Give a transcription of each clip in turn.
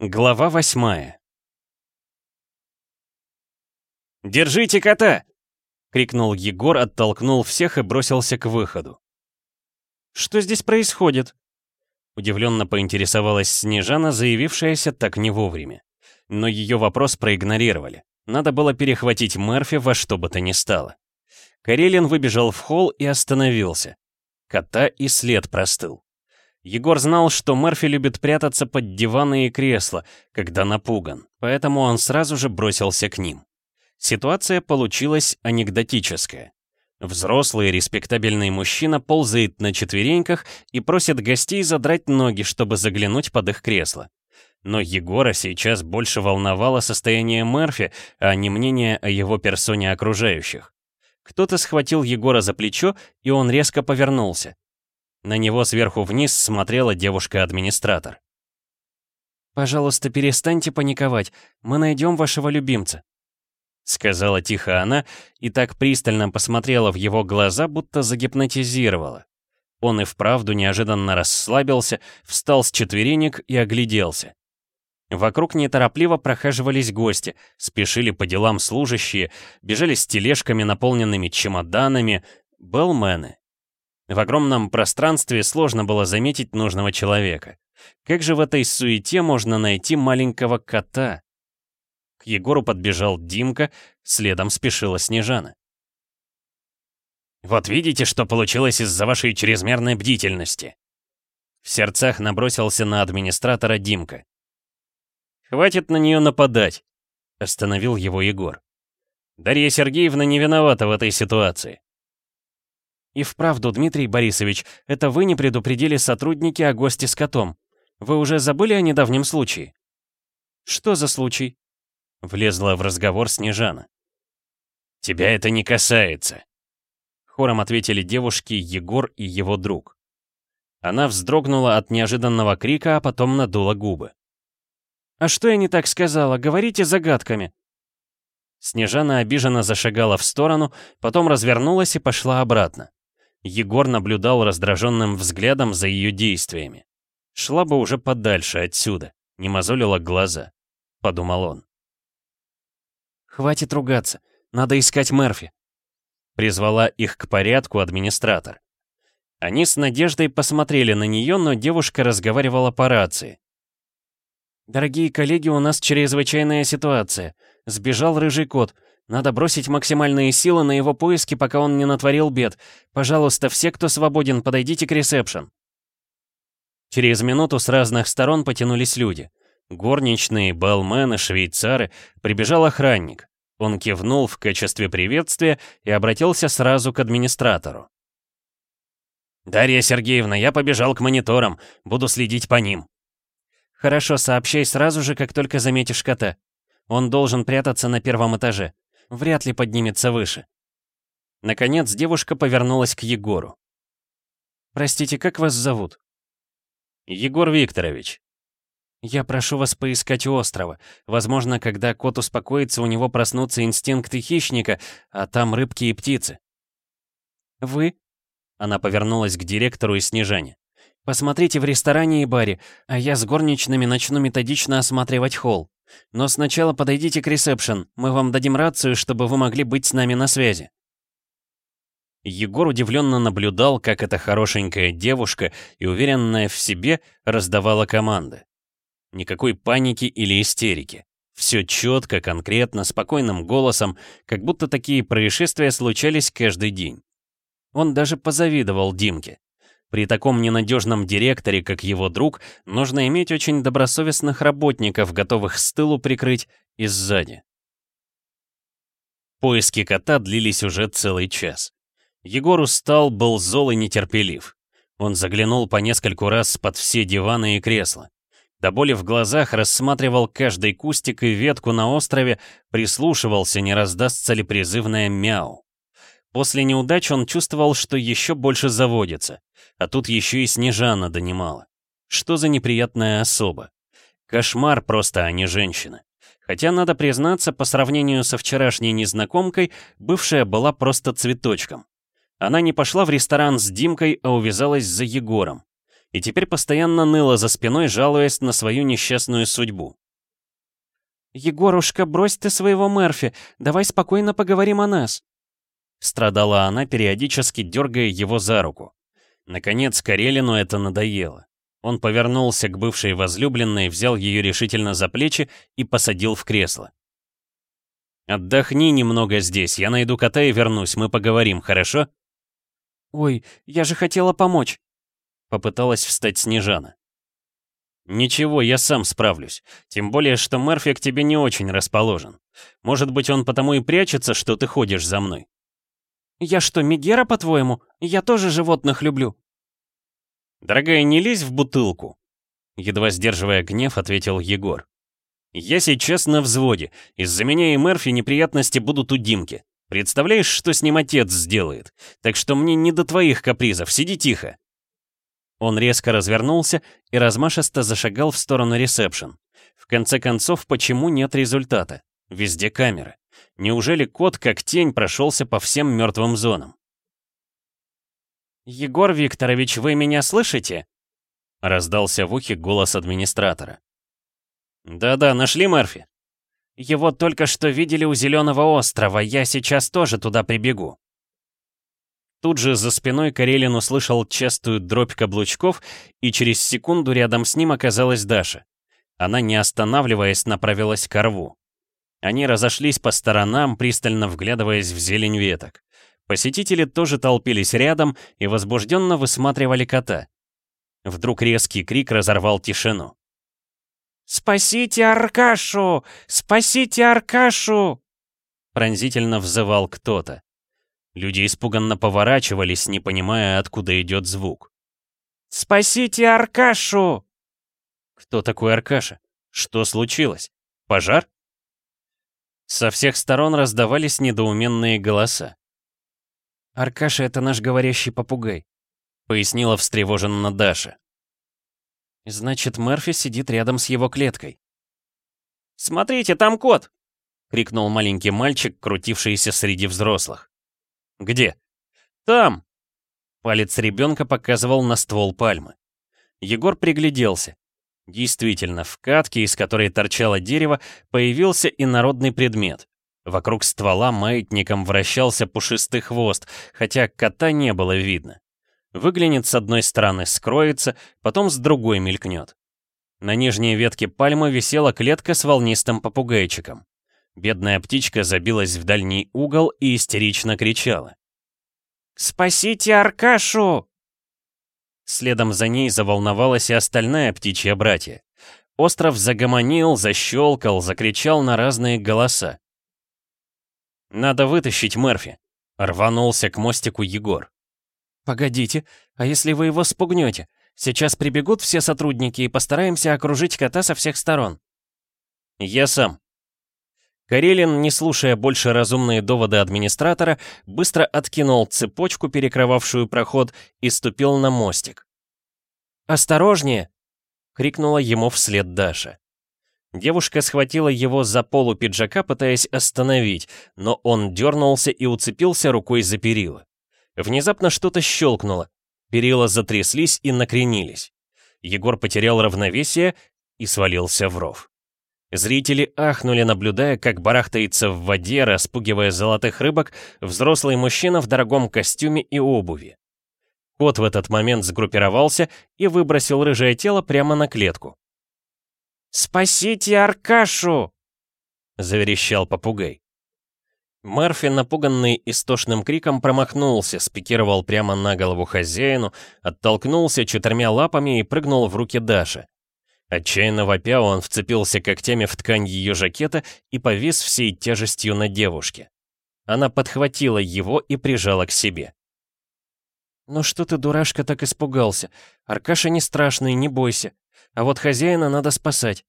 Глава восьмая «Держите кота!» — крикнул Егор, оттолкнул всех и бросился к выходу. «Что здесь происходит?» Удивленно поинтересовалась Снежана, заявившаяся так не вовремя. Но ее вопрос проигнорировали. Надо было перехватить Мерфи во что бы то ни стало. Карелин выбежал в холл и остановился. Кота и след простыл. Егор знал, что Мерфи любит прятаться под диваны и кресла, когда напуган, поэтому он сразу же бросился к ним. Ситуация получилась анекдотическая. Взрослый респектабельный мужчина ползает на четвереньках и просит гостей задрать ноги, чтобы заглянуть под их кресло. Но Егора сейчас больше волновало состояние Мерфи, а не мнение о его персоне окружающих. Кто-то схватил Егора за плечо, и он резко повернулся. На него сверху вниз смотрела девушка-администратор. «Пожалуйста, перестаньте паниковать. Мы найдем вашего любимца», — сказала тихо она и так пристально посмотрела в его глаза, будто загипнотизировала. Он и вправду неожиданно расслабился, встал с четверенек и огляделся. Вокруг неторопливо прохаживались гости, спешили по делам служащие, бежали с тележками, наполненными чемоданами, белмены. В огромном пространстве сложно было заметить нужного человека. Как же в этой суете можно найти маленького кота? К Егору подбежал Димка, следом спешила Снежана. «Вот видите, что получилось из-за вашей чрезмерной бдительности?» В сердцах набросился на администратора Димка. «Хватит на нее нападать», — остановил его Егор. «Дарья Сергеевна не виновата в этой ситуации. И вправду, Дмитрий Борисович, это вы не предупредили сотрудники о госте с котом. Вы уже забыли о недавнем случае? Что за случай? Влезла в разговор Снежана. Тебя это не касается. Хором ответили девушки Егор и его друг. Она вздрогнула от неожиданного крика, а потом надула губы. «А что я не так сказала? Говорите загадками!» Снежана обиженно зашагала в сторону, потом развернулась и пошла обратно. Егор наблюдал раздраженным взглядом за ее действиями. Шла бы уже подальше отсюда, не мозолила глаза, подумал он. «Хватит ругаться, надо искать Мерфи», призвала их к порядку администратор. Они с надеждой посмотрели на нее, но девушка разговаривала по рации. «Дорогие коллеги, у нас чрезвычайная ситуация. Сбежал рыжий кот. Надо бросить максимальные силы на его поиски, пока он не натворил бед. Пожалуйста, все, кто свободен, подойдите к ресепшн. Через минуту с разных сторон потянулись люди. Горничные, балмены, швейцары. Прибежал охранник. Он кивнул в качестве приветствия и обратился сразу к администратору. «Дарья Сергеевна, я побежал к мониторам. Буду следить по ним». «Хорошо, сообщай сразу же, как только заметишь кота. Он должен прятаться на первом этаже вряд ли поднимется выше. Наконец девушка повернулась к Егору. «Простите, как вас зовут?» «Егор Викторович». «Я прошу вас поискать у острова. Возможно, когда кот успокоится, у него проснутся инстинкты хищника, а там рыбки и птицы». «Вы?» Она повернулась к директору и Снежане. «Посмотрите в ресторане и баре, а я с горничными начну методично осматривать холл. Но сначала подойдите к ресепшн, мы вам дадим рацию, чтобы вы могли быть с нами на связи». Егор удивленно наблюдал, как эта хорошенькая девушка и уверенная в себе раздавала команды. Никакой паники или истерики. Все четко, конкретно, спокойным голосом, как будто такие происшествия случались каждый день. Он даже позавидовал Димке. При таком ненадежном директоре, как его друг, нужно иметь очень добросовестных работников, готовых с тылу прикрыть и сзади. Поиски кота длились уже целый час. Егор устал, был зол и нетерпелив. Он заглянул по нескольку раз под все диваны и кресла. До боли в глазах рассматривал каждый кустик и ветку на острове, прислушивался, не раздастся ли призывное мяу. После неудач он чувствовал, что еще больше заводится. А тут еще и Снежана донимала. Что за неприятная особа? Кошмар просто, а не женщина. Хотя, надо признаться, по сравнению со вчерашней незнакомкой, бывшая была просто цветочком. Она не пошла в ресторан с Димкой, а увязалась за Егором. и теперь постоянно ныла за спиной, жалуясь на свою несчастную судьбу. «Егорушка, брось ты своего Мерфи, давай спокойно поговорим о нас», Страдала она, периодически дергая его за руку. Наконец, Карелину это надоело. Он повернулся к бывшей возлюбленной, взял ее решительно за плечи и посадил в кресло. «Отдохни немного здесь, я найду кота и вернусь, мы поговорим, хорошо?» «Ой, я же хотела помочь!» Попыталась встать Снежана. «Ничего, я сам справлюсь. Тем более, что Мерфи к тебе не очень расположен. Может быть, он потому и прячется, что ты ходишь за мной?» «Я что, Мегера, по-твоему? Я тоже животных люблю». «Дорогая, не лезь в бутылку!» Едва сдерживая гнев, ответил Егор. «Я сейчас на взводе. Из-за меня и Мерфи неприятности будут у Димки. Представляешь, что с ним отец сделает? Так что мне не до твоих капризов, сиди тихо». Он резко развернулся и размашисто зашагал в сторону ресепшн. В конце концов, почему нет результата? Везде камеры. Неужели кот как тень прошелся по всем мертвым зонам? «Егор Викторович, вы меня слышите?» Раздался в ухе голос администратора. «Да-да, нашли Мерфи?» «Его только что видели у Зеленого острова, я сейчас тоже туда прибегу». Тут же за спиной Карелин услышал частую дробь каблучков, и через секунду рядом с ним оказалась Даша. Она, не останавливаясь, направилась к рву. Они разошлись по сторонам, пристально вглядываясь в зелень веток. Посетители тоже толпились рядом и возбужденно высматривали кота. Вдруг резкий крик разорвал тишину. «Спасите Аркашу! Спасите Аркашу!» Пронзительно взывал кто-то. Люди испуганно поворачивались, не понимая, откуда идет звук. «Спасите Аркашу!» Кто такой Аркаша? Что случилось? Пожар? Со всех сторон раздавались недоуменные голоса. «Аркаша — это наш говорящий попугай», — пояснила встревоженно Даша. «Значит, Мерфи сидит рядом с его клеткой». «Смотрите, там кот!» — крикнул маленький мальчик, крутившийся среди взрослых. «Где?» «Там!» Палец ребенка показывал на ствол пальмы. Егор пригляделся. Действительно, в катке, из которой торчало дерево, появился инородный предмет. Вокруг ствола маятником вращался пушистый хвост, хотя кота не было видно. Выглянет с одной стороны, скроется, потом с другой мелькнет. На нижней ветке пальмы висела клетка с волнистым попугайчиком. Бедная птичка забилась в дальний угол и истерично кричала. «Спасите Аркашу!» Следом за ней заволновалась и остальная птичья братья. Остров загомонил, защелкал, закричал на разные голоса. «Надо вытащить Мерфи», — рванулся к мостику Егор. «Погодите, а если вы его спугнете? Сейчас прибегут все сотрудники и постараемся окружить кота со всех сторон». «Я сам». Карелин, не слушая больше разумные доводы администратора, быстро откинул цепочку, перекрывавшую проход, и ступил на мостик. «Осторожнее!» — крикнула ему вслед Даша. Девушка схватила его за полу пиджака, пытаясь остановить, но он дернулся и уцепился рукой за перила. Внезапно что-то щелкнуло. Перила затряслись и накренились. Егор потерял равновесие и свалился в ров. Зрители ахнули, наблюдая, как барахтается в воде, распугивая золотых рыбок, взрослый мужчина в дорогом костюме и обуви. Кот в этот момент сгруппировался и выбросил рыжее тело прямо на клетку. «Спасите Аркашу!» — заверещал попугай. Марфи, напуганный истошным криком, промахнулся, спикировал прямо на голову хозяину, оттолкнулся четырьмя лапами и прыгнул в руки Даши. Отчаянно вопя, он вцепился когтями в ткань ее жакета и повис всей тяжестью на девушке. Она подхватила его и прижала к себе. «Ну что ты, дурашка, так испугался? Аркаша не страшный, не бойся. А вот хозяина надо спасать.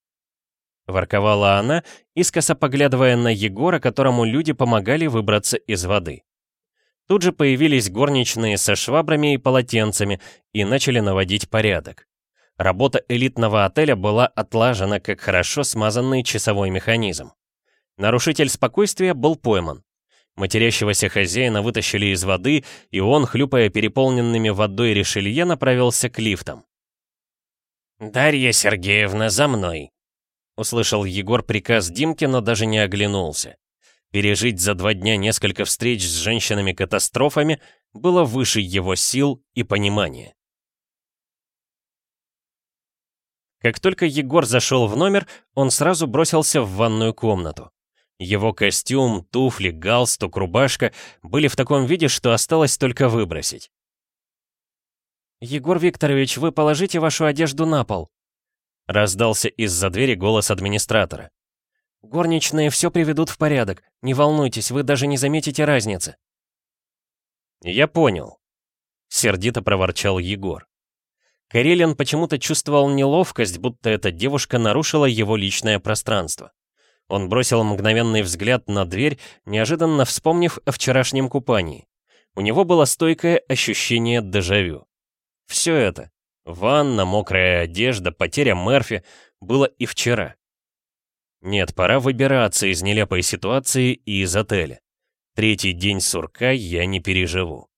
Ворковала она, искоса поглядывая на Егора, которому люди помогали выбраться из воды. Тут же появились горничные со швабрами и полотенцами и начали наводить порядок. Работа элитного отеля была отлажена как хорошо смазанный часовой механизм. Нарушитель спокойствия был пойман. Матерящегося хозяина вытащили из воды, и он, хлюпая переполненными водой решелье, направился к лифтам. «Дарья Сергеевна, за мной!» Услышал Егор приказ Димки, но даже не оглянулся. Пережить за два дня несколько встреч с женщинами-катастрофами было выше его сил и понимания. Как только Егор зашел в номер, он сразу бросился в ванную комнату. Его костюм, туфли, галстук, рубашка были в таком виде, что осталось только выбросить. «Егор Викторович, вы положите вашу одежду на пол», раздался из-за двери голос администратора. «Горничные все приведут в порядок. Не волнуйтесь, вы даже не заметите разницы». «Я понял», — сердито проворчал Егор. Карелин почему-то чувствовал неловкость, будто эта девушка нарушила его личное пространство. Он бросил мгновенный взгляд на дверь, неожиданно вспомнив о вчерашнем купании. У него было стойкое ощущение дежавю. Все это — ванна, мокрая одежда, потеря Мерфи — было и вчера. Нет, пора выбираться из нелепой ситуации и из отеля. Третий день сурка я не переживу.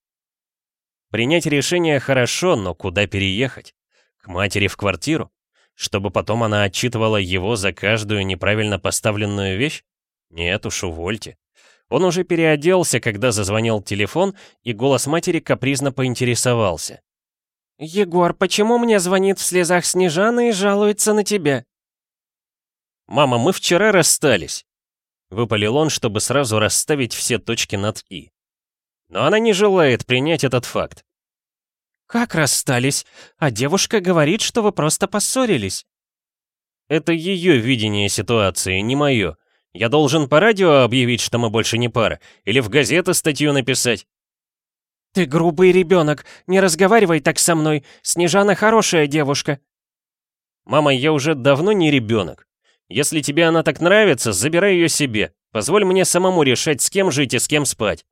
Принять решение хорошо, но куда переехать? К матери в квартиру? Чтобы потом она отчитывала его за каждую неправильно поставленную вещь? Нет уж, увольте. Он уже переоделся, когда зазвонил телефон, и голос матери капризно поинтересовался. «Егор, почему мне звонит в слезах Снежана и жалуется на тебя?» «Мама, мы вчера расстались», — выпалил он, чтобы сразу расставить все точки над «и». Но она не желает принять этот факт. «Как расстались? А девушка говорит, что вы просто поссорились». Это ее видение ситуации, не мое. Я должен по радио объявить, что мы больше не пара, или в газеты статью написать. «Ты грубый ребенок, не разговаривай так со мной, Снежана хорошая девушка». «Мама, я уже давно не ребенок. Если тебе она так нравится, забирай ее себе. Позволь мне самому решать, с кем жить и с кем спать».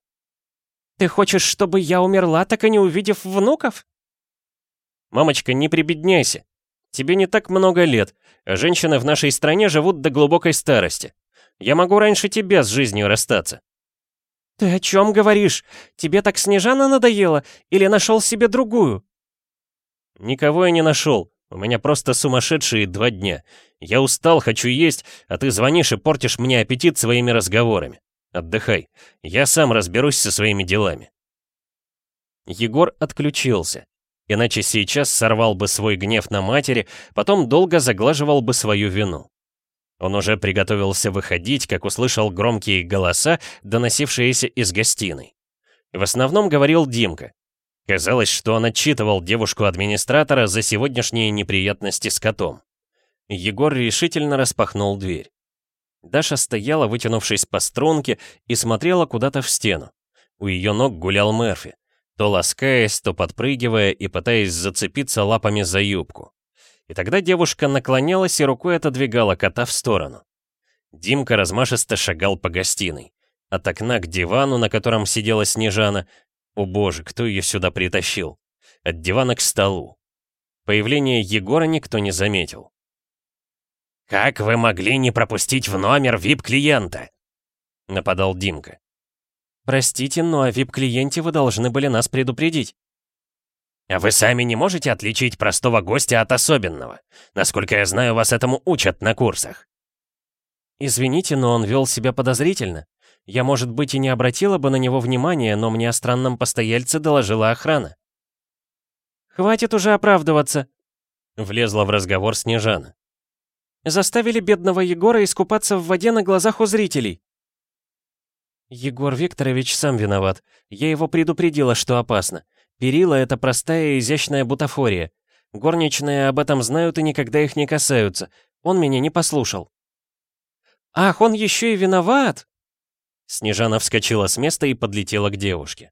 Ты хочешь, чтобы я умерла, так и не увидев внуков? Мамочка, не прибедняйся. Тебе не так много лет, а женщины в нашей стране живут до глубокой старости. Я могу раньше тебя с жизнью расстаться. Ты о чем говоришь? Тебе так Снежана надоела или нашел себе другую? Никого я не нашел. У меня просто сумасшедшие два дня. Я устал, хочу есть, а ты звонишь и портишь мне аппетит своими разговорами. Отдыхай. Я сам разберусь со своими делами. Егор отключился. Иначе сейчас сорвал бы свой гнев на матери, потом долго заглаживал бы свою вину. Он уже приготовился выходить, как услышал громкие голоса, доносившиеся из гостиной. В основном говорил Димка. Казалось, что он отчитывал девушку-администратора за сегодняшние неприятности с котом. Егор решительно распахнул дверь. Даша стояла, вытянувшись по струнке, и смотрела куда-то в стену. У ее ног гулял Мерфи, то ласкаясь, то подпрыгивая и пытаясь зацепиться лапами за юбку. И тогда девушка наклонялась и рукой отодвигала кота в сторону. Димка размашисто шагал по гостиной. От окна к дивану, на котором сидела Снежана. О боже, кто ее сюда притащил? От дивана к столу. Появление Егора никто не заметил. «Как вы могли не пропустить в номер вип-клиента?» — нападал Димка. «Простите, но о вип-клиенте вы должны были нас предупредить». «А вы сами не можете отличить простого гостя от особенного? Насколько я знаю, вас этому учат на курсах». «Извините, но он вел себя подозрительно. Я, может быть, и не обратила бы на него внимания, но мне о странном постояльце доложила охрана». «Хватит уже оправдываться», — влезла в разговор Снежана. Заставили бедного Егора искупаться в воде на глазах у зрителей. Егор Викторович сам виноват. Я его предупредила, что опасно. Перила — это простая и изящная бутафория. Горничные об этом знают и никогда их не касаются. Он меня не послушал. «Ах, он еще и виноват!» Снежана вскочила с места и подлетела к девушке.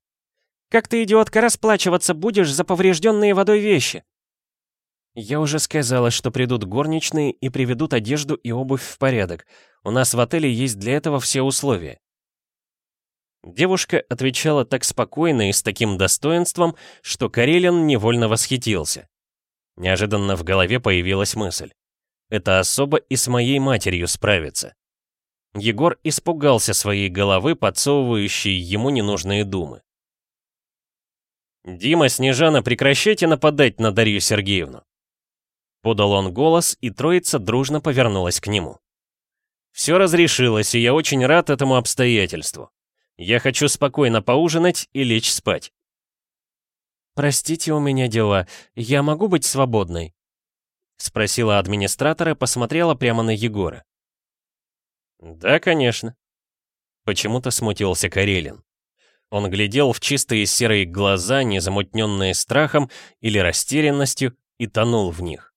«Как ты, идиотка, расплачиваться будешь за поврежденные водой вещи?» «Я уже сказала, что придут горничные и приведут одежду и обувь в порядок. У нас в отеле есть для этого все условия». Девушка отвечала так спокойно и с таким достоинством, что Карелин невольно восхитился. Неожиданно в голове появилась мысль. Это особо и с моей матерью справится. Егор испугался своей головы, подсовывающей ему ненужные думы. «Дима, Снежана, прекращайте нападать на Дарью Сергеевну!» Подал он голос, и троица дружно повернулась к нему. Все разрешилось, и я очень рад этому обстоятельству. Я хочу спокойно поужинать и лечь спать. «Простите, у меня дела. Я могу быть свободной?» Спросила администратора, посмотрела прямо на Егора. «Да, конечно». Почему-то смутился Карелин. Он глядел в чистые серые глаза, не замутненные страхом или растерянностью, и тонул в них.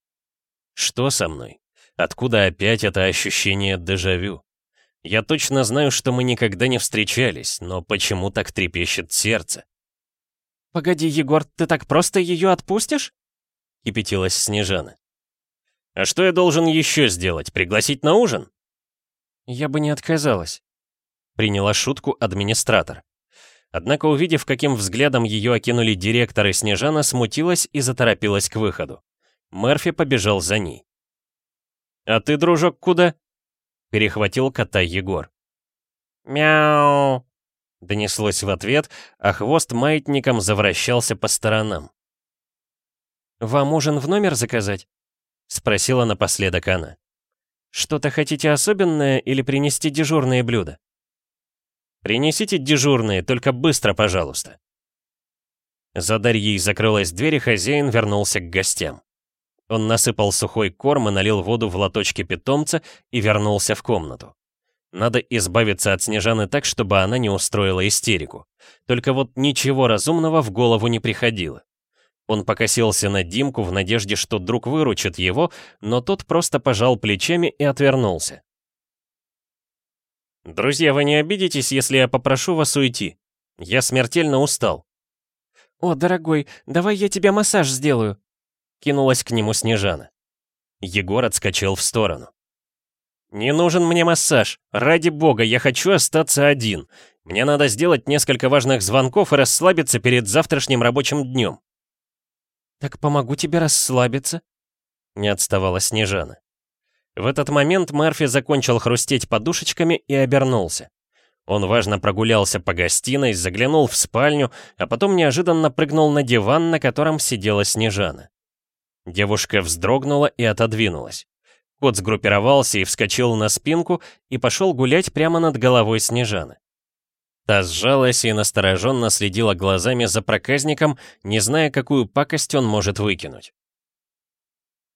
Что со мной? Откуда опять это ощущение дежавю? Я точно знаю, что мы никогда не встречались, но почему так трепещет сердце? «Погоди, Егор, ты так просто ее отпустишь?» — кипятилась Снежана. «А что я должен еще сделать? Пригласить на ужин?» «Я бы не отказалась», — приняла шутку администратор. Однако, увидев, каким взглядом ее окинули директор и Снежана, смутилась и заторопилась к выходу. Мерфи побежал за ней. «А ты, дружок, куда?» — перехватил кота Егор. «Мяу!» — донеслось в ответ, а хвост маятником завращался по сторонам. «Вам ужин в номер заказать?» — спросила напоследок она. «Что-то хотите особенное или принести дежурные блюда?» «Принесите дежурные, только быстро, пожалуйста». За Дарьей закрылась дверь, и хозяин вернулся к гостям. Он насыпал сухой корм и налил воду в лоточки питомца и вернулся в комнату. Надо избавиться от Снежаны так, чтобы она не устроила истерику. Только вот ничего разумного в голову не приходило. Он покосился на Димку в надежде, что друг выручит его, но тот просто пожал плечами и отвернулся. «Друзья, вы не обидитесь, если я попрошу вас уйти? Я смертельно устал». «О, дорогой, давай я тебе массаж сделаю», — кинулась к нему Снежана. Егор отскочил в сторону. «Не нужен мне массаж. Ради бога, я хочу остаться один. Мне надо сделать несколько важных звонков и расслабиться перед завтрашним рабочим днем». «Так помогу тебе расслабиться», — не отставала Снежана. В этот момент Марфи закончил хрустеть подушечками и обернулся. Он важно прогулялся по гостиной, заглянул в спальню, а потом неожиданно прыгнул на диван, на котором сидела Снежана. Девушка вздрогнула и отодвинулась. Кот сгруппировался и вскочил на спинку и пошел гулять прямо над головой Снежаны. Та сжалась и настороженно следила глазами за проказником, не зная, какую пакость он может выкинуть.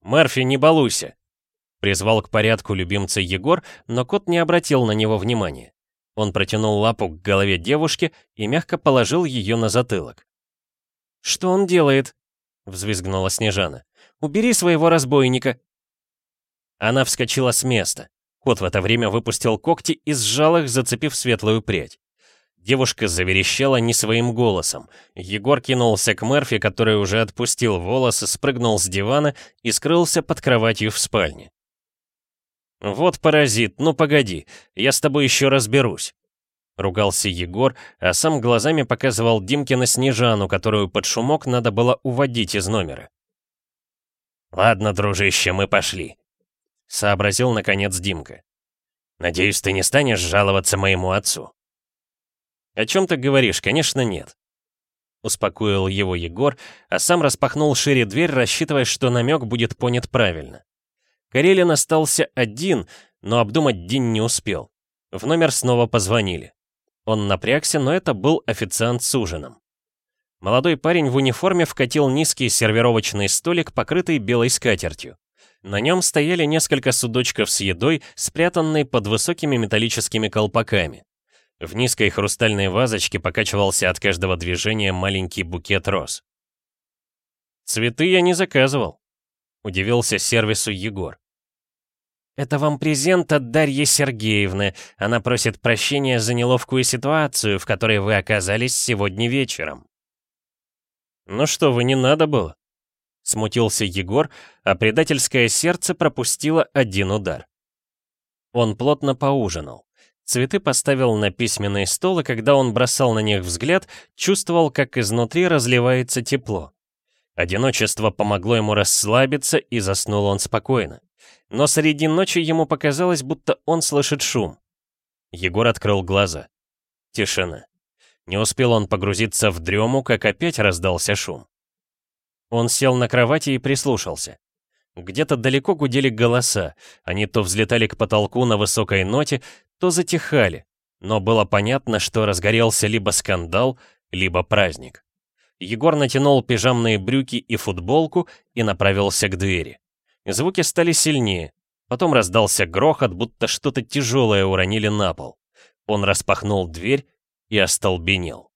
«Мерфи, не балуйся!» Призвал к порядку любимца Егор, но кот не обратил на него внимания. Он протянул лапу к голове девушки и мягко положил ее на затылок. «Что он делает?» — взвизгнула Снежана. «Убери своего разбойника!» Она вскочила с места. Кот в это время выпустил когти и сжал их, зацепив светлую прядь. Девушка заверещала не своим голосом. Егор кинулся к Мерфи, который уже отпустил волосы, спрыгнул с дивана и скрылся под кроватью в спальне. «Вот паразит, ну погоди, я с тобой еще разберусь», — ругался Егор, а сам глазами показывал Димкина Снежану, которую под шумок надо было уводить из номера. «Ладно, дружище, мы пошли», — сообразил наконец Димка. «Надеюсь, ты не станешь жаловаться моему отцу». «О чем ты говоришь? Конечно, нет». Успокоил его Егор, а сам распахнул шире дверь, рассчитывая, что намек будет понят правильно. Карелин остался один, но обдумать день не успел. В номер снова позвонили. Он напрягся, но это был официант с ужином. Молодой парень в униформе вкатил низкий сервировочный столик, покрытый белой скатертью. На нем стояли несколько судочков с едой, спрятанные под высокими металлическими колпаками. В низкой хрустальной вазочке покачивался от каждого движения маленький букет роз. «Цветы я не заказывал», — удивился сервису Егор. «Это вам презент от Дарьи Сергеевны. Она просит прощения за неловкую ситуацию, в которой вы оказались сегодня вечером». «Ну что вы, не надо было?» Смутился Егор, а предательское сердце пропустило один удар. Он плотно поужинал. Цветы поставил на письменный стол, и когда он бросал на них взгляд, чувствовал, как изнутри разливается тепло. Одиночество помогло ему расслабиться, и заснул он спокойно. Но среди ночи ему показалось, будто он слышит шум. Егор открыл глаза. Тишина. Не успел он погрузиться в дрему, как опять раздался шум. Он сел на кровати и прислушался. Где-то далеко гудели голоса, они то взлетали к потолку на высокой ноте, то затихали, но было понятно, что разгорелся либо скандал, либо праздник. Егор натянул пижамные брюки и футболку и направился к двери. Звуки стали сильнее, потом раздался грохот, будто что-то тяжелое уронили на пол. Он распахнул дверь и остолбенел.